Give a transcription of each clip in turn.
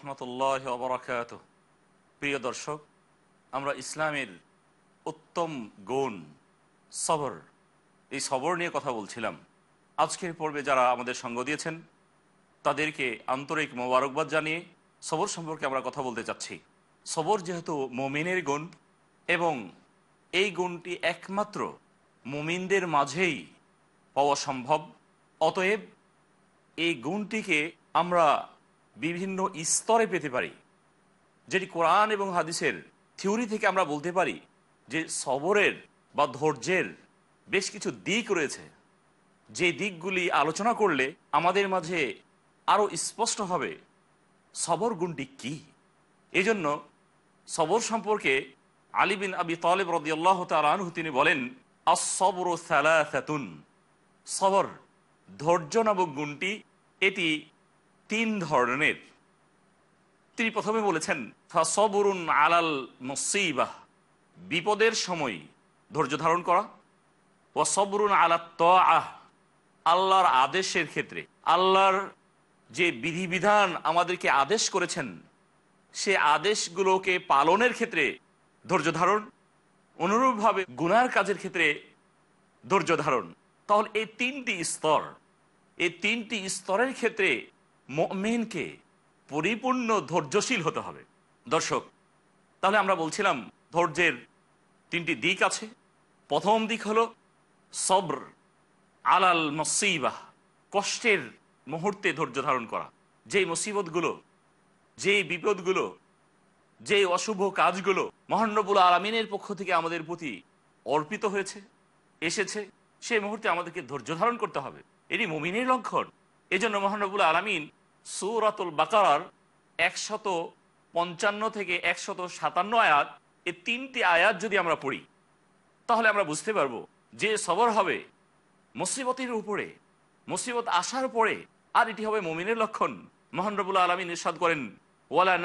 রহমতুল্লাহ বরকাত প্রিয় দর্শক, আমরা ইসলামের উত্তম গুণ, সবর, এই সবর নিয়ে কথা বলছিলাম। আজকের পর্বে যারা আমাদের সঙ্গ দিয়েছেন, তাদেরকে আন্তরিক মোবারকবাদ জানিয়ে সবর সম্পর্কে আমরা কথা বলতে চাচ্ছি। সবর যেহেতু মোমিনের গুণ এবং এই গুণটি একমাত্র মুমিনদের মাঝেই পাওয়া সম্ভব, অতএব এই গুণটিকে আমরা বিভিন্ন স্তরে পেতে পারি, যেটি কোরআন এবং হাদিসের থিওরি থেকে আমরা বলতে পারি যে সবরের বা ধৈর্যের বেশ কিছু দিক রয়েছে। যে দিকগুলি আলোচনা করলে আমাদের মাঝে আরও স্পষ্ট হবে সবর গুণটি কি? এজন্য সবর সম্পর্কে আলী বিন আবি তালেব রদিয়াল্লাহ তালু তিনি বলেন আসবর সালাতুন সবর, ধৈর্য নামক গুণটি, এটি তিন ধরনের। তিনি প্রথমে বলেছেন সবরুন আলাল মুসিবাহ বিপদের সময় ধৈর্য ধারণ করা। ও সবরুন আলা আহ আল্লাহর আদেশের ক্ষেত্রে। আল্লাহর যে বিধিবিধান আমাদেরকে আদেশ করেছেন, সে আদেশগুলোকে পালনের ক্ষেত্রে ধৈর্য ধারণ, অনুরূপভাবে গুনার কাজের ক্ষেত্রে ধৈর্য ধারণ। তাহলে এই তিনটি স্তর, এই তিনটি স্তরের ক্ষেত্রে মেনকে পরিপূর্ণ ধৈর্যশীল হতে হবে। দর্শক, তাহলে আমরা বলছিলাম ধৈর্যের তিনটি দিক আছে। প্রথম দিক হলো সবর আলাল মসিবাহ, কষ্টের মুহূর্তে ধৈর্য ধারণ করা। যেই মুসিবতগুলো, যেই বিপদগুলো যে অশুভ কাজগুলো মহানবুল আলমিনের পক্ষ থেকে আমাদের প্রতি অর্পিত হয়েছে, এসেছে, সেই মুহূর্তে আমাদেরকে ধৈর্য ধারণ করতে হবে। এটি মুমিনের লক্ষণ। এই জন্য মহানবুল আলমিন সুরাতুল বাকার একশত পঞ্চান্ন থেকে একশত সাতান্ন আয়াত এই তিনটি আয়াত যদি আমরা পড়ি, তাহলে আমরা বুঝতে পারব যে সবর হবে মুসিবতের উপরে, মুসিবত আসার পরে, আর এটি হবে মুমিনের লক্ষণ। মহানবুল আলমিন ইরশাদ করেন, ওয়ালা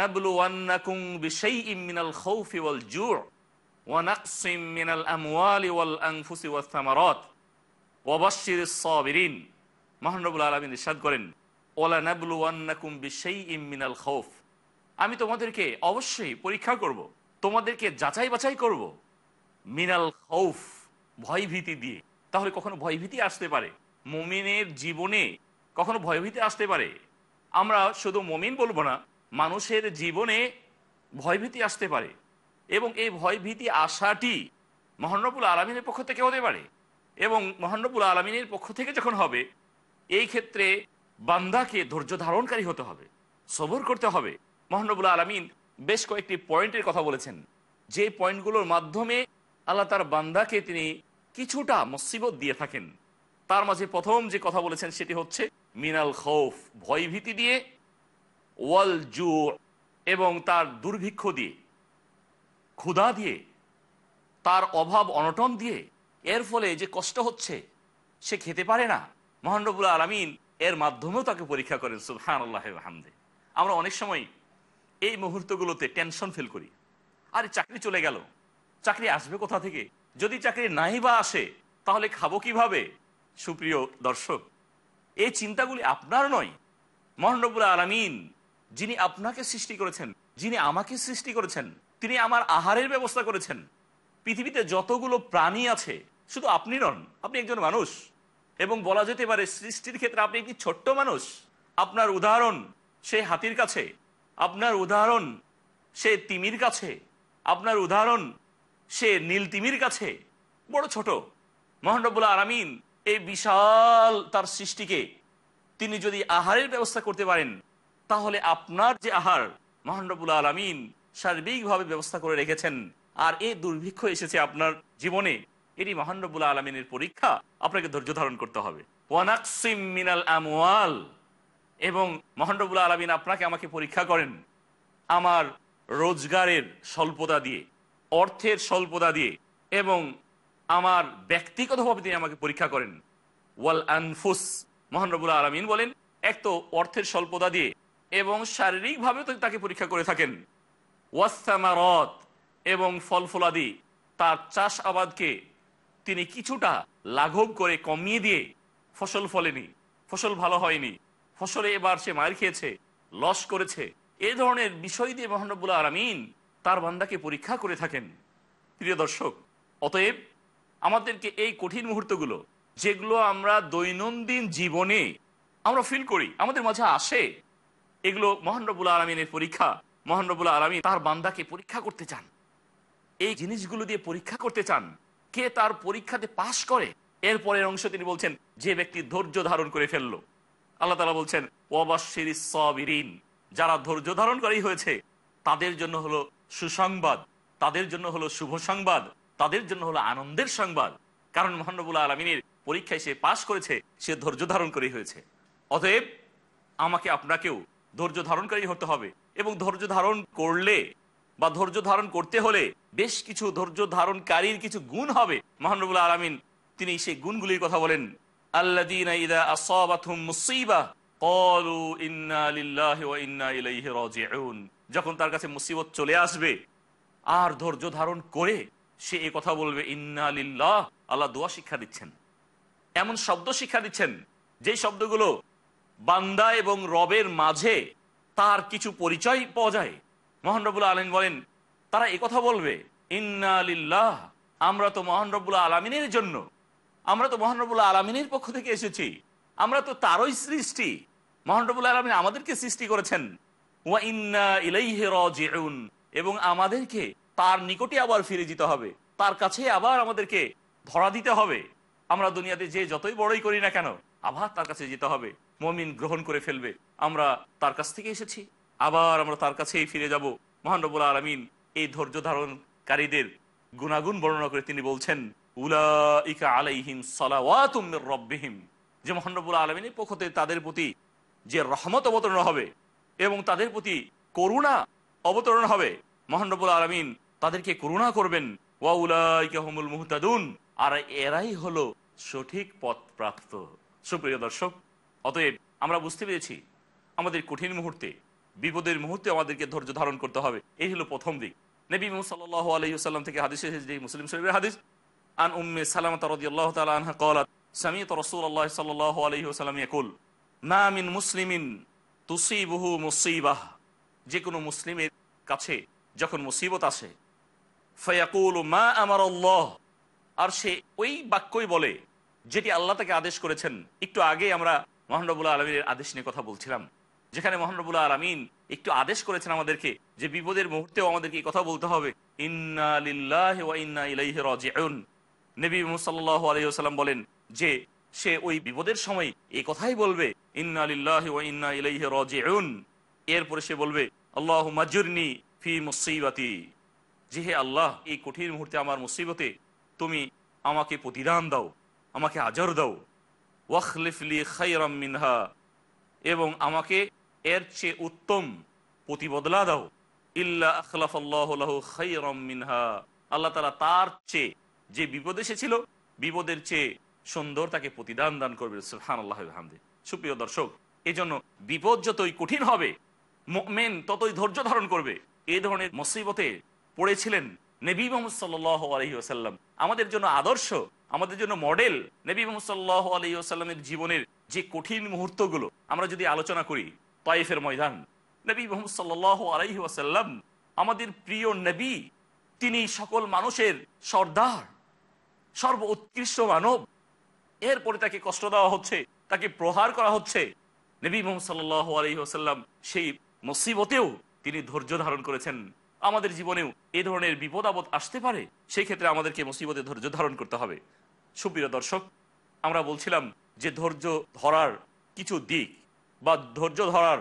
ওয়াল ওয়াস মহানবুল আলমিন ইরশাদ করেন মিনাল খাউফ আমি তোমাদেরকে অবশ্যই পরীক্ষা করব। তোমাদেরকে যাচাই বাছাই করব। মিনাল খৌফ ভয়ভীতি দিয়ে তাহলে কখনো ভয়ভীতি আসতে পারে মমিনের জীবনে কখনো ভয়ভীতি আসতে পারে আমরা শুধু মমিন বলব না, মানুষের জীবনে ভয়ভীতি আসতে পারে এবং এই ভয়ভীতি আসাটি মহানবুল আলমিনের পক্ষ থেকে হতে পারে এবং মহানবুল আলমিনের পক্ষ থেকে যখন হবে, এই ক্ষেত্রে বান্দাকে ধৈর্য ধারণকারী হতে হবে, সবর করতে হবে। মহানবুল আলমিন বেশ কয়েকটি পয়েন্টের কথা বলেছেন। যে পয়েন্টগুলোর মাধ্যমে আল্লাহ তার বান্দাকে তিনি কিছুটা মুসিবত দিয়ে থাকেন। তার মাঝে প্রথম যে কথা বলেছেন সেটি হচ্ছে মিনাল খৌফ, ভয়ভীতি দিয়ে, ওয়াল জু এবং তার দুর্ভিক্ষ দিয়ে, ক্ষুধা দিয়ে, তার অভাব অনটন দিয়ে। এর ফলে যে কষ্ট হচ্ছে, সে খেতে পারে না। মহানবুল আলমিন এর মাধ্যমেও তাকে পরীক্ষা করেন সুলহান আল্লাহ হামদে। আমরা অনেক সময় এই মুহূর্তগুলোতে টেনশন ফিল করি। আরে, চাকরি চলে গেল। চাকরি আসবে কোথা থেকে? যদি চাকরি নাই বা আসে, তাহলে খাব কীভাবে? সুপ্রিয় দর্শক, এই চিন্তাগুলি আপনার নয়। মহানবুল আলমিন, যিনি আপনাকে সৃষ্টি করেছেন, যিনি আমাকে সৃষ্টি করেছেন, তিনি আমার আহারের ব্যবস্থা করেছেন। পৃথিবীতে যতগুলো প্রাণী আছে, শুধু আপনি নন, আপনি একজন মানুষ। এবং বলা যেতে পারে সৃষ্টির ক্ষেত্রে আপনি একটি ছোট্ট মানুষ। আপনার উদাহরণ সে হাতির কাছে, আপনার উদাহরণ সে তিমির কাছে, আপনার উদাহরণ সে নীল তিমির কাছে, বড় ছোট। মহানবুল্লাহ আরামিন এই বিশাল তার সৃষ্টিকে তিনি যদি আহারের ব্যবস্থা করতে পারেন, তাহলে আপনার যে আহার মহানরবুল আলমিন সার্বিকভাবে ব্যবস্থা করে রেখেছেন, আর এই দুর্ভিক্ষ এসেছে আপনার জীবনে। এটি মহানরবুল আলমিনের পরীক্ষা আপনাকে ধৈর্য ধারণ করতে হবে। ওয়ানাকসিম আমওয়াল। এবং মহানরবুল আলমিন আপনাকে আমাকে পরীক্ষা করেন আমার রোজগারের স্বল্পতা দিয়ে, অর্থের স্বল্পতা দিয়ে এবং আমার ব্যক্তিগতভাবে তিনি আমাকে পরীক্ষা করেন। ওয়াল আনফুস। মহানরবুল আলমিন বলেন, এক তো অর্থের স্বল্পতা দিয়ে এবং শারীরিকভাবেও তাকে পরীক্ষা করে থাকেন। ওয়াস্তামারত এবং ফল ফলাদি, তার চাষ আবাদকে তিনি কিছুটা লাঘব করে কমিয়ে দিয়ে ফসল ফলেনি, ফসল ভালো হয়নি। ফসলে এবার সে মার খেয়েছে, লস করেছে। এ ধরনের বিষয় দিয়ে মহানবুল আরামিন তার বান্দাকে পরীক্ষা করে থাকেন। প্রিয় দর্শক, অতএব আমাদেরকে এই কঠিন মুহূর্তগুলো, যেগুলো আমরা দৈনন্দিন জীবনে আমরা ফিল করি, আমাদের মাঝে আসে, এগুলো মহানবুল আলমিনের পরীক্ষা মহানবুল আলমিন তার বান্দাকে পরীক্ষা করতে চান। এই জিনিসগুলো দিয়ে পরীক্ষা করতে চান। কে তার পরীক্ষাতে পাশ করে? এরপরের অংশ তিনি বলছেন, যে ব্যক্তি ধৈর্য ধারণ করে ফেলল। আল্লাহ তালা বলছেন সবিরিন যারা ধৈর্য ধারণকারী হয়েছে, তাদের জন্য হলো সুসংবাদ, তাদের জন্য হলো শুভ সংবাদ, তাদের জন্য হলো আনন্দের সংবাদ। কারণ মহানবুল্লাহ আলমিনের পরীক্ষায় সে পাশ করেছে, সে ধৈর্য ধারণ করেই হয়েছে। অতএব, আমাকে আপনাকেও ধৈর্য ধারণকারী হতে হবে এবং ধৈর্য ধারণ করলে বা ধৈর্য ধারণ করতে হলে বেশ কিছু ধৈর্য ধারণকারীর কিছু গুণ হবে। মহানবুল্লাহ আলমিন তিনি সেই গুণগুলির কথা বলেন। যখন তার কাছে মুসিবত চলে আসবে, আর ধৈর্য ধারণ করে সে এই কথা বলবে, ইন্না লিল্লাহ। আল্লাহ দোয়া শিক্ষা দিচ্ছেন। এমন শব্দ শিক্ষা দিচ্ছেন যে শব্দগুলো বান্দা এবং রবের মাঝে তার কিছু পরিচয় পাওয়া যায়। মোহন রবুল্লা আলমিন বলেন, তারা কথা বলবে, ইন্না লিল্লাহ, আমরা তো মোহন রবুল্লা আলমিনের জন্য, আমরা তো মোহন রবুল্লা আলমিনের পক্ষ থেকে এসেছি, আমরা তো তারই সৃষ্টি, মোহন রবুল্লা আলমিন আমাদেরকে সৃষ্টি করেছেন, ওয়া ইন্না ইলাইহি এবং আমাদেরকে তার নিকটে আবার ফিরে যেতে হবে, তার কাছে আবার আমাদেরকে ধরা দিতে হবে, আমরা দুনিয়াতে যে যতই বড়ই করি না কেন, আবার তার কাছে যেতে হবে, মমিন গ্রহণ করে ফেলবে, আমরা তার কাছ থেকে এসেছি। আবার আমরা তার কাছেই ফিরে যাব। মহানবুল আলমিন এই ধৈর্য ধারণকারীদের গুণাগুণ বর্ণনা করে তিনি বলছেন মির রব্বিহিম। যে মহানবুল আলমিনের পক্ষ থেকে তাদের প্রতি যে রহমত অবতরণ হবে এবং তাদের প্রতি করুণা অবতরণ হবে মহানবুল আলমিন তাদেরকে করুণা করবেন। আর এরাই হলো সঠিক পথ প্রাপ্ত সুপ্রিয় দর্শক, অতএব আমরা বুঝতে পেরেছি আমাদের কঠিন মুহূর্তে বিপদের মুহূর্তে আমাদেরকে ধৈর্য ধারণ করতে হবে। এই হলো প্রথম দিক। নবী সাল্লাহ আলহিউসাল্লাম থেকে হাদিস এসেছে মুসলিম শরীফের হাদিস। আন উম্মে সালামত রদিয়াল্লাহ তালা সাল্লাহ মুসিবাহ। যে কোনো মুসলিমের কাছে যখন মুসিবত আসে, ফয়াকুল মা আমার আল্লাহ আর সে ওই বাক্যই বলে, যেটি আল্লাহ তাকে আদেশ করেছেন। একটু আগে আমরা মহানবুল্লাহ আলমীর আদেশ নিয়ে কথা বলছিলাম। যেখানে মহানবুল্লাহ আলমিন একটু আদেশ করেছেন আমাদেরকে যে বিপদের মুহূর্তেও আমাদেরকে কথা বলতে হবে। নবী বলেন যে, সে ওই বিপদের সময় এই কথাই বলবে এরপরে সে বলবে আল্লাহ যে, হে আল্লাহ, এই কঠিন মুহূর্তে আমার মুসিবতে তুমি আমাকে প্রতিদান দাও, আমাকে আজর দাও। ওয়াখলিফলি খাইরাম মিনহা। এবং আমাকে এর চেয়ে উত্তম প্রতিবদলা দাও। ইল্লা মিনহা। আল্লাহ তালা তার চেয়ে যে বিপদ এসেছিল, বিপদের চেয়ে সুন্দর তাকে প্রতিদান দান করবে। সুহান আল্লাহ সুপ্রিয় দর্শক এই জন্য বিপদ যতই কঠিন হবে মেন ততই ধৈর্য ধারণ করবে। এই ধরনের মুসিবতে পড়েছিলেন নবী মোহাম্মদ সাল্লাহ আমাদের জন্য আদর্শ, আমাদের জন্য মডেল নবী মোহাম্মদ সাল্লাহ আলহি আসাল্লামের জীবনের যে কঠিন মুহূর্তগুলো, আমরা যদি আলোচনা করি তাইফের ময়দান। নবী মোহাম্মদ সাল্লাহ আলহি আসাল্লাম আমাদের প্রিয় নবী, তিনি সকল মানুষের সর্দার সর্ব উৎকৃষ্ট মানব। এরপরে তাকে কষ্ট দেওয়া হচ্ছে, তাকে প্রহার করা হচ্ছে। নবী মোহাম্মদ সাল্লাহ আলহি আসাল্লাম সেই মুসিবতেও তিনি ধৈর্য ধারণ করেছেন। আমাদের জীবনেও এ ধরনের বিপদ আপদ আসতে পারে সেই ক্ষেত্রে আমাদেরকে মুসিবতে ধৈর্য ধারণ করতে হবে। সুপ্রিয় দর্শক, আমরা বলছিলাম যে ধৈর্য ধরার কিছু দিক বা ধৈর্য ধরার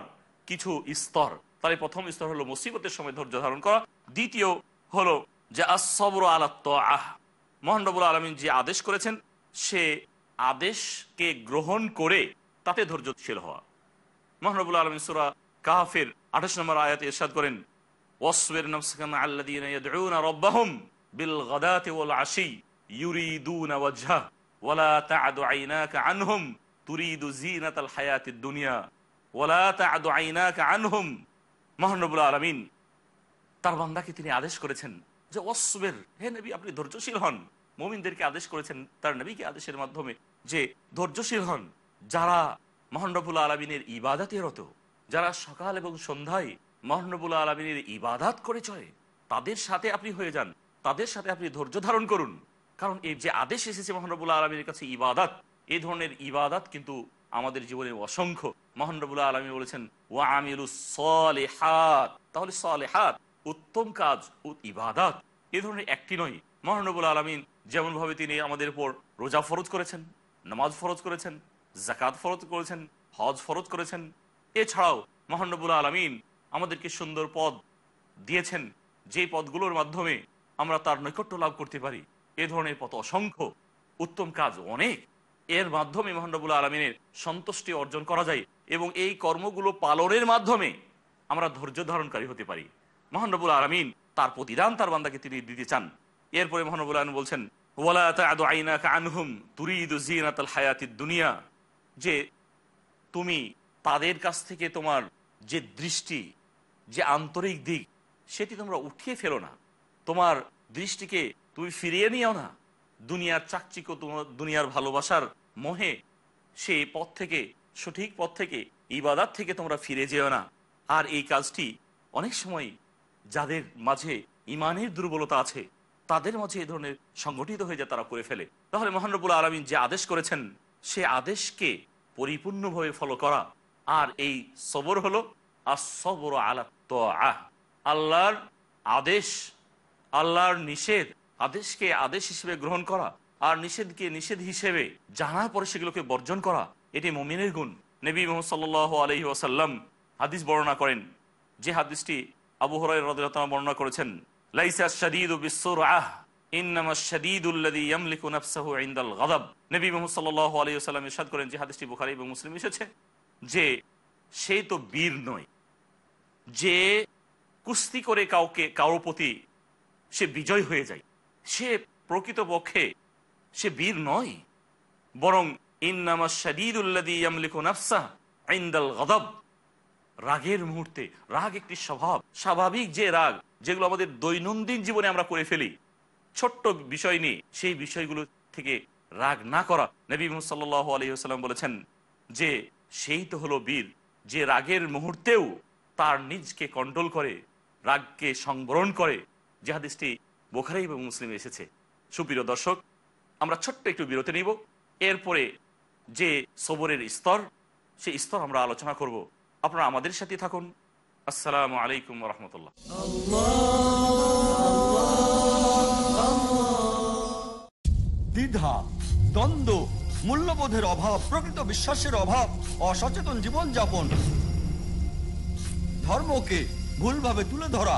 কিছু স্তর। তাহলে প্রথম স্তর হলো মুসিবতের সময় ধৈর্য ধারণ করা। দ্বিতীয় হলো যে আসবর আলাত্ত আহ মহানবুল আলমিন যে আদেশ করেছেন, সে আদেশকে গ্রহণ করে তাতে ধৈর্যশীল হওয়া। মহানবুল আলমিন সুরা কাহাফের আঠাশ নম্বর আয়াতে ইরশাদ করেন আনহুম তুরিদু দুনিয়া। আলামিন, তার বান্দাকে তিনি আদেশ করেছেন যে অসবের হে নবী, আপনি ধৈর্যশীল হন। মোমিনদেরকে আদেশ করেছেন তার নবীকে আদেশের মাধ্যমে যে ধৈর্যশীল হন। যারা মহানবুল আলমিনের ইবাদাতে রত, যারা সকাল এবং সন্ধ্যায় মহানবুল আলমিনের ইবাদাত করে চলে, তাদের সাথে আপনি হয়ে যান, তাদের সাথে আপনি ধৈর্য ধারণ করুন। কারণ এই যে আদেশ এসেছে মহানবুল আলমীর কাছে ইবাদাত এই ধরনের ইবাদাত কিন্তু আমাদের জীবনে অসংখ্য। মহানবুল্লাহ আলমী বলেছেন ওয়া আমিরু সলেহাত। তাহলে সলেহাত উত্তম কাজ ও ইবাদাত। এ ধরনের একটি নয়। মহানবুল আলমিন যেমনভাবে তিনি আমাদের উপর রোজা ফরজ করেছেন, নামাজ ফরজ করেছেন জাকাত ফরজ করেছেন, হজ ফরজ করেছেন, এছাড়াও মহানবুল আলমিন আমাদেরকে সুন্দর পদ দিয়েছেন, যে পদগুলোর মাধ্যমে আমরা তার নৈকট্য লাভ করতে পারি। এ ধরনের পথ অসংখ্য, উত্তম কাজ অনেক। এর মাধ্যমে মহানবুল আলমিনের সন্তুষ্টি অর্জন করা যায় এবং এই কর্মগুলো পালনের মাধ্যমে আমরা ধৈর্য ধারণকারী হতে পারি। মহানবুল আলমিন তার প্রতিদান তার বান্দাকে তিনি দিতে চান। এরপরে মহানবুল আলম বলছেন দুনিয়া যে তুমি তাদের কাছ থেকে তোমার যে দৃষ্টি, যে আন্তরিক দিক, সেটি তোমরা উঠিয়ে ফেলো না। তোমার দৃষ্টিকে তুমি ফিরিয়ে নিও না। দুনিয়ার চাকচিক্য তোমার, দুনিয়ার ভালোবাসার মোহে, সেই পথ থেকে, সঠিক পথ থেকে, ইবাদাত থেকে তোমরা ফিরে যেও না। আর এই কাজটি অনেক সময় যাদের মাঝে ইমানের দুর্বলতা আছে, তাদের মাঝে এই ধরনের সংগঠিত হয়ে যায় তারা করে ফেলে। তাহলে মহানবুল আলমিন যে আদেশ করেছেন, সে আদেশকে পরিপূর্ণভাবে ফলো করা। আর এই সবর হলো আসবর আলা তো আহ আল্লাহর আদেশ, আল্লাহর নিষেধ আদেশকে আদেশ হিসেবে গ্রহণ করা আর নিষেধকে নিষেধ হিসেবে জানার পরে সেগুলোকে বর্জন করা, এটি মমিনের গুণ। নবী মোহাম্মদ সাল্ল আলহি ওয়াসাল্লাম হাদিস বর্ণনা করেন, যে হাদিসটি আবু হরাই রদুল্লাহ বর্ণনা করেছেন, লাইসা আহ করেন যে হাদিসটি এবং মুসলিম যে সে তো বীর নয়। যে কুস্তি করে কাউকে, কারও প্রতি সে বিজয় হয়ে যায়। সে প্রকৃতপক্ষে সে বীর নয়, বরং রাগের মুহূর্তে, রাগ একটি স্বভাব, স্বাভাবিক যে রাগ, যেগুলো আমাদের দৈনন্দিন জীবনে আমরা করে ফেলি। ছোট্ট বিষয় নিয়ে, সেই বিষয়গুলো থেকে রাগ না করা। নবী সাল্লাহ আলহিহাস্লাম বলেছেন যে, সেই তো হলো বীর, যে রাগের মুহূর্তেও তার নিজকে কন্ট্রোল করে, রাগকে সংবরণ করে। যে হাদিসটি বোখারি এবং মুসলিম এসেছে। সুপ্রিয় দর্শক, আমরা ছোট্ট একটু বিরতি নিব। এরপরে যে সবরের স্তর সেই স্তর আমরা আলোচনা করব। আপনারা আমাদের সাথে থাকুন। আসসালামু আলাইকুম রহমতুল্লাহ। দ্বিধা, দ্বন্দ্ব, মূল্যবোধের অভাব, প্রকৃত বিশ্বাসের অভাব, অসচেতন জীবনযাপন, ধর্মকে ভুলভাবে তুলে ধরা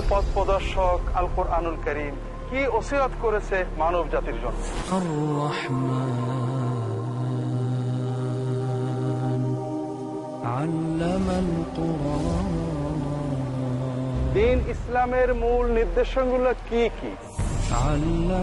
আল্লাহর পথ প্রদর্শক আল কোরআনুল করিম কি ওসিরাত করেছে মানব জাতির জন্য? দিন ইসলামের মূল নির্দেশনগুলো কি কি? আল্লাহ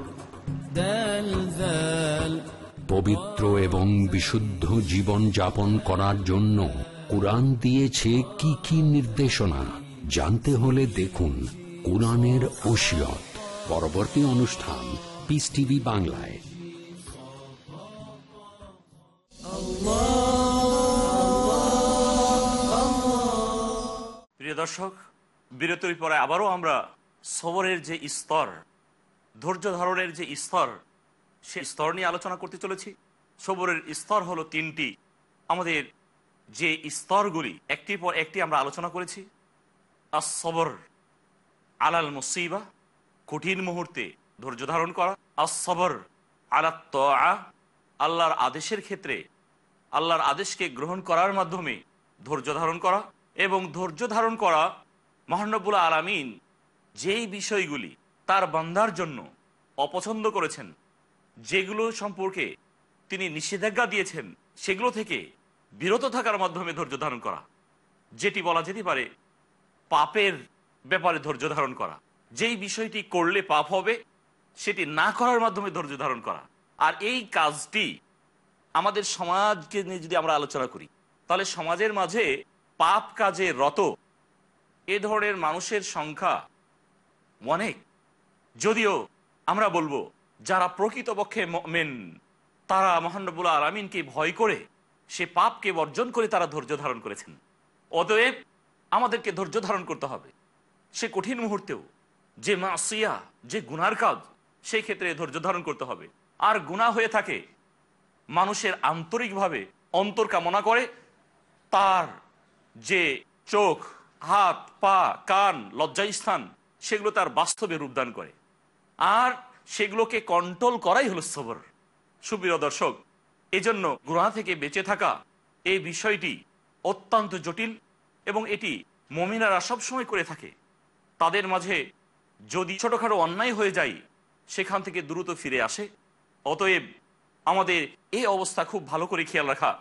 পবিত্র এবং বিশুদ্ধ জীবন যাপন করার জন্য কোরআন দিয়েছে কি কি নির্দেশনা? জানতে হলে দেখুন কোরআনের ওসিয়ত। পরবর্তী অনুষ্ঠান পিস টিভি বাংলায়। প্রিয় দর্শক বিরতির পরে আবারও আমরা সবরের যে স্তর ধৈর্য ধারণের যে স্তর, সে স্তর নিয়ে আলোচনা করতে চলেছি। সবরের স্তর হলো তিনটি। আমাদের যে স্তরগুলি, একটির পর একটি আমরা আলোচনা করেছি। আর সবর আলাল মুসিবা, কঠিন মুহূর্তে ধৈর্য ধারণ করা। আর সবর আলা তআ আল্লাহর আদেশের ক্ষেত্রে, আল্লাহর আদেশকে গ্রহণ করার মাধ্যমে ধৈর্য ধারণ করা এবং ধৈর্য ধারণ করা মহানবুল আলামিন যেই বিষয়গুলি তার বান্দার জন্য অপছন্দ করেছেন। যেগুলো সম্পর্কে তিনি নিষেধাজ্ঞা দিয়েছেন, সেগুলো থেকে বিরত থাকার মাধ্যমে ধৈর্য ধারণ করা। যেটি বলা যেতে পারে পাপের ব্যাপারে ধৈর্য ধারণ করা। যেই বিষয়টি করলে পাপ হবে, সেটি না করার মাধ্যমে ধৈর্য ধারণ করা। আর এই কাজটি আমাদের সমাজকে নিয়ে যদি আমরা আলোচনা করি, তাহলে সমাজের মাঝে পাপ কাজে রত এ ধরনের মানুষের সংখ্যা অনেক। যদিও আমরা বলব, যারা প্রকৃতপক্ষে মেন তারা মহানবুল আলমিনকে ভয় করে, সে পাপকে বর্জন করে তারা ধৈর্য ধারণ করেছেন। অতএব আমাদেরকে ধৈর্য ধারণ করতে হবে। সে কঠিন মুহূর্তেও যে মাসিয়া, যে গুনার কাজ, সেই ক্ষেত্রে ধৈর্য ধারণ করতে হবে। আর গুণা হয়ে থাকে মানুষের আন্তরিকভাবে অন্তর কামনা করে, তার যে চোখ, হাত, পা, কান, লজ্জাস্থান, সেগুলো তার বাস্তবে রূপদান করে। আর সেগুলোকে কন্ট্রোল করাই হলো সবর। সুপ্রিয় দর্শক, এজন্য গুণা থেকে বেঁচে থাকা এই বিষয়টি অত্যন্ত জটিল এবং এটি মমিনারা সবসময় করে থাকে। তাদের মাঝে যদি ছোটোখাটো অন্যায় হয়ে যায়, সেখান থেকে দ্রুত ফিরে আসে। অতএব আমাদের এই অবস্থা খুব ভালো করে খেয়াল রাখা।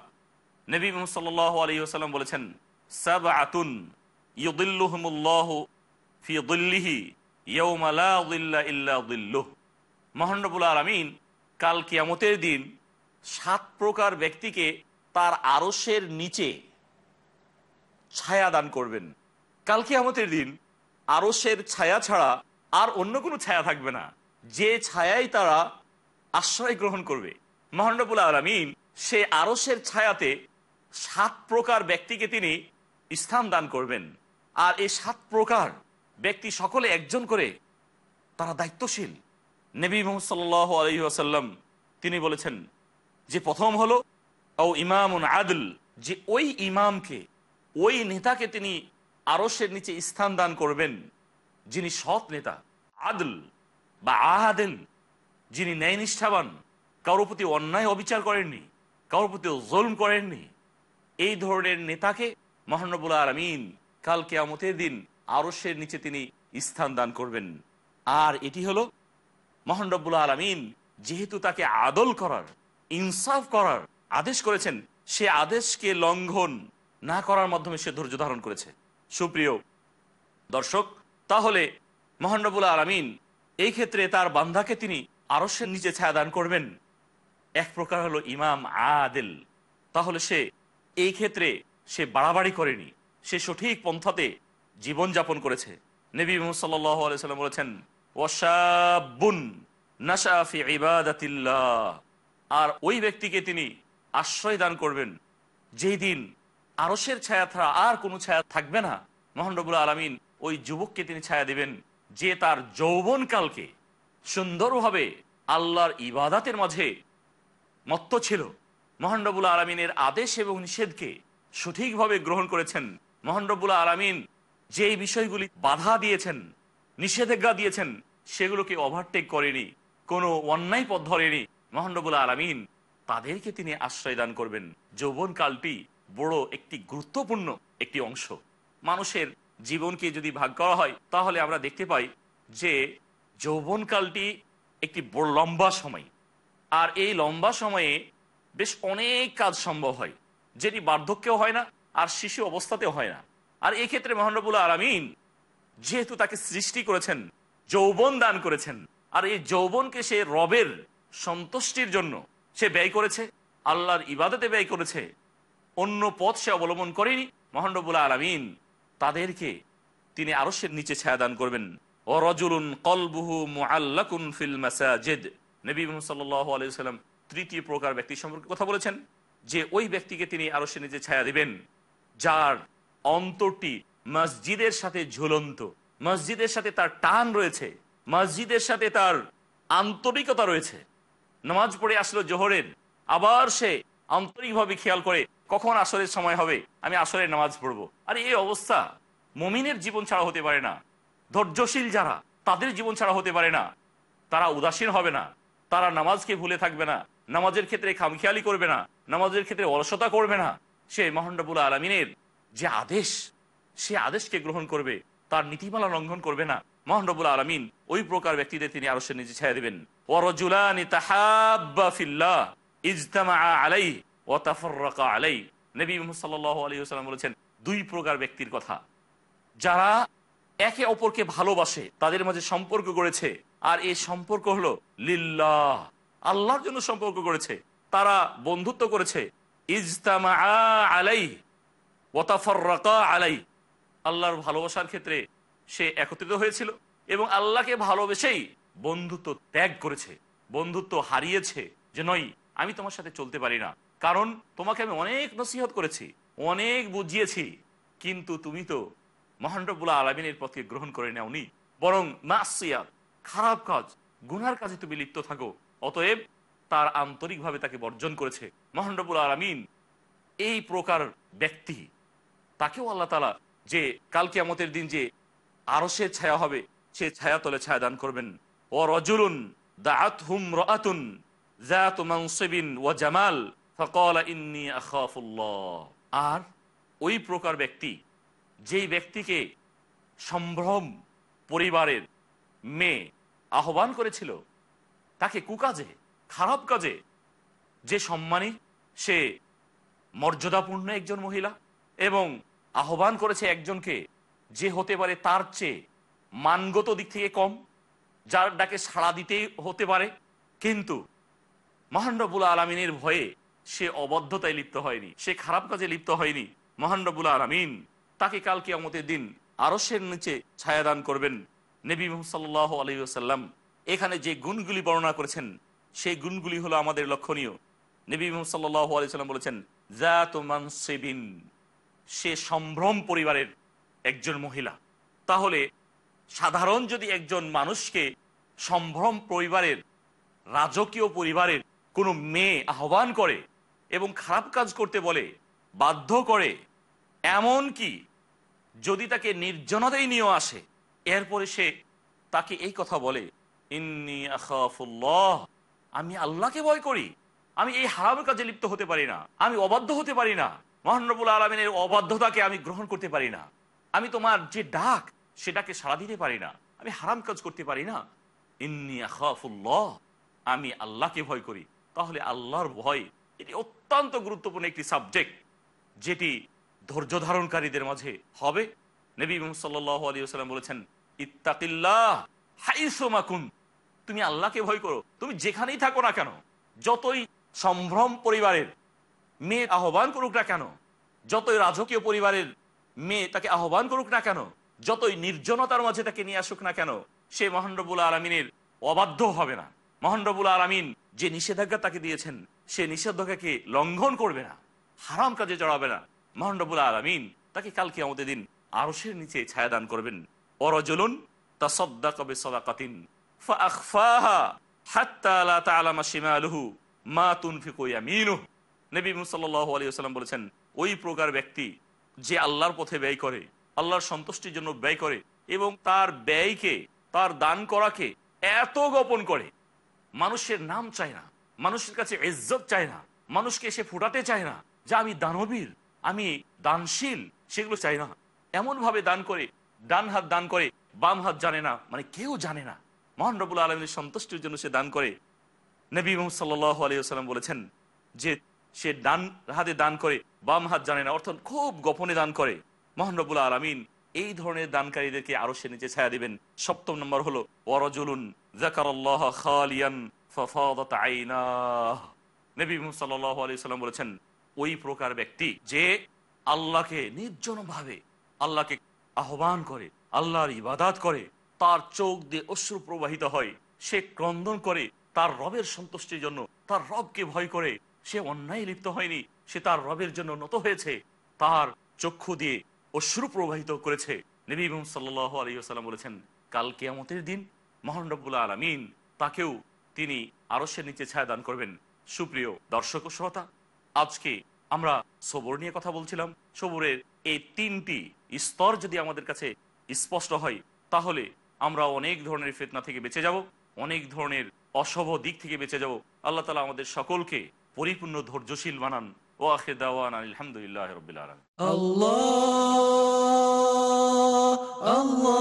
নবী সাল্লাল্লাহু আলাইহি ওয়াসাল্লাম বলেছেন, সাবআতুন ইউদিল্লুহুমুল্লাহু ফি দিল্লিহি ইয়াউমা লা দিল্লা ইল্লা দিল্লুহ। মহান রব্বুল আলামিন কাল কিয়ামতের দিন সাত প্রকার ব্যক্তিকে তার আরশের নিচে ছায়া দান করবেন। কাল কিয়ামতের দিন আরশের ছায়া ছাড়া আর অন্য কোনো ছায়া থাকবে না। যে ছায়াই তারা আশ্রয় গ্রহণ করবে। মহানবুল আলমিন সে আরসের ছায়াতে সাত প্রকার ব্যক্তিকে তিনি স্থান দান করবেন। আর এই সাত প্রকার ব্যক্তি সকলে একজন করে তারা দায়িত্বশীল। নবী মোহাম্মদ সাল্লাহ আলহি আসাল্লাম তিনি বলেছেন, যে প্রথম হলো ও ইমাম আদল, যে ওই ইমামকে, ওই নেতাকে তিনি আরসের নিচে স্থান দান করবেন, যিনি সৎ নেতা, আদল বা আহাদেল যিনি ন্যায় নিষ্ঠাবান কারোর প্রতি অন্যায় অবিচার করেননি, কারোর প্রতি জলম করেননি, এই ধরনের নেতাকে মহানবুল আলমিন কাল কেয়ামতের দিন আরসের নিচে তিনি স্থান দান করবেন। আর এটি হলো মহানবুল আলমিন যেহেতু তাকে আদল করার, ইনসাফ করার আদেশ করেছেন, সে আদেশকে লঙ্ঘন না করার মাধ্যমে সে ধৈর্য ধারণ করেছে। সুপ্রিয় দর্শক, তাহলে মহানবুল আলমিন এই ক্ষেত্রে তার বান্ধাকে তিনি আরসের নিচে ছায়া দান করবেন। এক প্রকার হলো ইমাম আদেল। তাহলে সে এই ক্ষেত্রে সে বাড়াবাড়ি করেনি। সে সঠিক পন্থাতে জীবনযাপন করেছে। নবী মোহাম্মদ সাল্লাম বলেছেন আর ওই ব্যক্তিকে তিনি আশ্রয় দান করবেন। যেই দিন আরসের ছায়া ছাড়া আর কোনো ছায়া থাকবে না। মোহানরবুল আলমিন ওই যুবককে তিনি ছায়া দিবেন, যে তার যৌবনকালকে সুন্দরভাবে আল্লাহর ইবাদাতের মাঝে মত্ত ছিল। মহানরবুল আলমিনের আদেশ এবং নিষেধকে সঠিকভাবে গ্রহণ করেছেন। মহানরবুল আলমিন যেই বিষয়গুলি বাধা দিয়েছেন, নিষেধাজ্ঞা দিয়েছেন, সেগুলোকে ওভারটেক করেনি, কোনো অন্যায় পথ ধরেনি। মহানবুল আলমিন তাদেরকে তিনি আশ্রয় দান করবেন। যৌবন কালটি বড় একটি গুরুত্বপূর্ণ একটি অংশ। মানুষের জীবনকে যদি ভাগ করা হয়, তাহলে আমরা দেখতে পাই যে যৌবনকালটি একটি বড় লম্বা সময়। আর এই লম্বা সময়ে বেশ অনেক কাজ সম্ভব হয়, যেটি বার্ধক্যেও হয় না, আর শিশু অবস্থাতেও হয় না। আর এই ক্ষেত্রে মহানবুল আলমিন যেহেতু তাকে সৃষ্টি করেছেন, যৌবন দান করেছেন, আর এই যৌবনকে সে রবের সন্তুষ্টির জন্য সে ব্যয় করেছে, আল্লাহর ইবাদতে ব্যয় করেছে, অন্য পথ সে অবলম্বন করেনি মহানবুল আলমিন তাদেরকে তিনি আরশের নিচে ছায়াদান করবেন। ও রজুলুন কলবুহু মুআল্লাকুন ফিল নবী সাল্লাল্লাহু তৃতীয় প্রকার ব্যক্তি সম্পর্কে কথা বলেছেন, যে ওই ব্যক্তিকে তিনি আরশের নিচে ছায়া দিবেন, যার অন্তরটি মসজিদের সাথে ঝুলন্ত। মসজিদের সাথে তার টান রয়েছে। মসজিদের সাথে তার আন্তরিকতা রয়েছে। নামাজ পড়ে আসলো জোহরের। আবার সে আন্তরিকভাবে খেয়াল করে, কখন আসরের সময় হবে? আমি আসরের নামাজ পড়ব। আর, এই অবস্থা মমিনের জীবন ছাড়া হতে পারে না। ধৈর্যশীল যারা, তাদের জীবন ছাড়া হতে পারে না। তারা উদাসীন হবে না। তারা নামাজকে ভুলে থাকবে না। নামাজের ক্ষেত্রে খামখেয়ালি করবে না। নামাজের ক্ষেত্রে অলসতা করবে না। সে মহানবুল আলমিনের যে আদেশ, সে আদেশকে গ্রহণ করবে, তার নীতিমালা লঙ্ঘন করবে না। মহানবুল আলমিন ওই প্রকার ব্যক্তিদের তিনি আরও সে নিজে ছেড়ে দেবেন বলেছেন, দুই প্রকার ব্যক্তির কথা। যারা একে অপরকে ভালোবাসে, তাদের মাঝে সম্পর্ক গড়েছে, আর এই সম্পর্ক হলো লিল্লাহ, আল্লাহর জন্য সম্পর্ক করেছে তারা বন্ধুত্ব করেছে, ইজতামা আলাই আলাই। আল্লাহর ভালোবাসার ক্ষেত্রে সে একত্রিত হয়েছিল এবং আল্লাহকে ভালোবেসেই বন্ধুত্ব ত্যাগ করেছে, বন্ধুত্ব হারিয়েছে যে নয়, আমি তোমার সাথে চলতে পারি না। কারণ তোমাকে আমি অনেক নসিহত করেছি, অনেক বুঝিয়েছি, কিন্তু তুমি তো মহানরবুল্লাহ আলমিনের পথকে গ্রহণ করে নেওনি। বরং মাসিয়াত, খারাপ কাজ, গুনার কাজে তুমি লিপ্ত থাকো। অতএব তার আন্তরিকভাবে তাকে বর্জন করেছে মহানরবুল আলমিন। এই প্রকার ব্যক্তি তাকেও আল্লাহ তালা যে কালকে আমাদের দিন যে আরও সে ছায়া হবে, সে ছায়া তলে ছায়া দান করবেন। ও রজুলুন দাআত হুম রাতুন জাত ওয়া জামাল ফাকালা আর ওই প্রকার ব্যক্তি, যেই ব্যক্তিকে সম্ভ্রম পরিবারের মেয়ে আহ্বান করেছিল, তাকে কুকাজে, খারাপ কাজে, যে সম্মানী, সে মর্যাদাপূর্ণ একজন মহিলা এবং আহ্বান করেছে একজনকে যে হতে পারে তার চেয়ে মানগত দিক থেকে কম, যার ডাকে সাড়া দিতেই হতে পারে। কিন্তু মহানরবুল আলমিনের ভয়ে সে অবদ্ধতায় লিপ্ত হয়নি, সে খারাপ কাজে লিপ্ত হয়নি। মহানরবুল আলমিন তাকে কালকে আমাদের দিন আরসের নিচে ছায়াদান করবেন। নবী সাল্লাহ আলহিসাল্লাম এখানে যে গুণগুলি বর্ণনা করেছেন, সেই গুণগুলি হলো আমাদের লক্ষণীয়। নবী সাল্লাহ আলাইসাল্লাম বলেছেন জাত মানসিবিন। সে সম্ভ্রম পরিবারের একজন মহিলা। তাহলে সাধারণ যদি একজন মানুষকে সম্ভ্রম পরিবারের, রাজকীয় পরিবারের কোনো মেয়ে আহ্বান করে এবং খারাপ কাজ করতে বলে, বাধ্য করে, এমন কি যদি তাকে নির্জনতাই নিয়ে আসে, এরপরে সে তাকে এই কথা বলে, ইন্নি আখাফুল্লাহ, আমি আল্লাহকে ভয় করি। আমি এই হারাম কাজে লিপ্ত হতে পারি না। আমি অবাধ্য হতে পারি না। মহানবুল আলমিনের অবাধ্যতাকে আমি গ্রহণ করতে পারি না। আমি তোমার যে ডাক, সেটাকে সাড়া দিতে পারি না। আমি হারাম কাজ করতে পারি না। আমি আল্লাহকে ভয় করি। তাহলে আল্লাহর ভয়, এটি অত্যন্ত গুরুত্বপূর্ণ একটি সাবজেক্ট, যেটি ধৈর্য ধারণকারীদের মাঝে হবে। নবী সাল্লাম বলেছেন, ইত্তাকিল্লাহ হাইসোমাকুন তুমি আল্লাহকে ভয় করো। তুমি যেখানেই থাকো না কেন, যতই সম্ভ্রম পরিবারের মেয়ে আহ্বান করুক না কেন? যতই রাজকীয় পরিবারের মেয়ে তাকে আহ্বান করুক না কেন? যতই নির্জনতার মাঝে তাকে নিয়ে আসুক না কেন? সে মহানরবুল আলমিনের অবাধ্য হবে না। মহানরবুল আলমিন যে নিষেধাজ্ঞা তাকে দিয়েছেন, সে নিষেধাজ্ঞাকে লঙ্ঘন করবে না। হারাম কাজে জড়াবে না। মহানরবুল আলমিন তাকে কালকে আমাদের দিন আরসের নিচে ছায়াদান করবেন। অরজলুন তা সদ্দা কবে সদাকাতিন বলেছেন, ওই প্রকার ব্যক্তি যে আল্লাহর পথে ব্যয় করে, আল্লাহর সন্তুষ্টির জন্য ব্যয় করে এবং তার ব্যয়কে, তার দান করাকে এত গোপন করে, মানুষের নাম চায় না, মানুষের কাছে ইজ্জত চায় না, মানুষকে এসে ফুটাতে চায় না যে আমি দানবীর, আমি দানশীল, সেগুলো চাই না। এমন ভাবে দান করে, ডান হাত দান করে, বাম হাত জানে না মানে কেউ জানে না। মহান রবুল আলমীর সন্তুষ্টির জন্য সে দান করে। নবী মোহাম্মদ সাল্লাহ আলিয়াল্লাম বলেছেন যে সে ডান হাতে দান করে, বাম হাত জানে না, অর্থাৎ খুব গোপনে দান করে। মহানরবুল আলমিন এই ধরনের দানকারীদেরকে আরও সে নিচে ছায়া দিবেন। সপ্তম নম্বর হলো সাল্লাম বলেছেন, ওই প্রকার ব্যক্তি যে আল্লাহকে নির্জনভাবে, আল্লাহকে আহ্বান করে, আল্লাহর ইবাদাত করে, তার চোখ দিয়ে অশ্রু প্রবাহিত হয়, সে ক্রন্দন করে, তার রবের সন্তুষ্টির জন্য, তার রবকে ভয় করে সে অন্যায় লিপ্ত হয়নি, সে তার রবের জন্য নত হয়েছে, তার চক্ষু দিয়ে অশ্রু প্রবাহিত করেছে। নবী মোহাম্মদ সাল্লাল্লাহু আলাইহি বলেছেন, কাল কেয়ামতের দিন মহান আলামিন তাকেও তিনি আরশের নিচে ছায়া দান করবেন। সুপ্রিয় দর্শক শ্রোতা, আজকে আমরা সবর নিয়ে কথা বলছিলাম। সবরের এই তিনটি স্তর যদি আমাদের কাছে স্পষ্ট হয়, তাহলে আমরা অনেক ধরনের ফেতনা থেকে বেঁচে যাব, অনেক ধরনের অশুভ দিক থেকে বেঁচে যাব। আল্লাহ তালা আমাদের সকলকে পরিপূর্ণ ধৈর্যশীল বানান। ও আখে দাওয়ান আলহামদুলিল্লাহ রবিল আলম আল্লাহ Allah,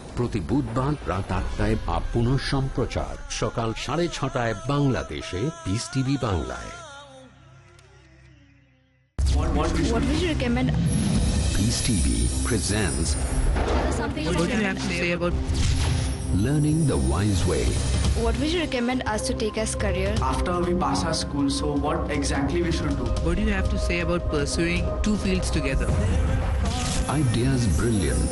প্রতি বুধবার রাত আটটায় বা পুনঃ সম্প্রচার সকাল সাড়ে ছটায় বাংলাদেশে পিস টিভি বাংলায় What would you recommend? Peace TV presents Something What do you have to say about learning the wise way What would you recommend us to take as career? after we pass our school so what exactly we should do what do you have to say about pursuing two fields together? Ideas brilliant.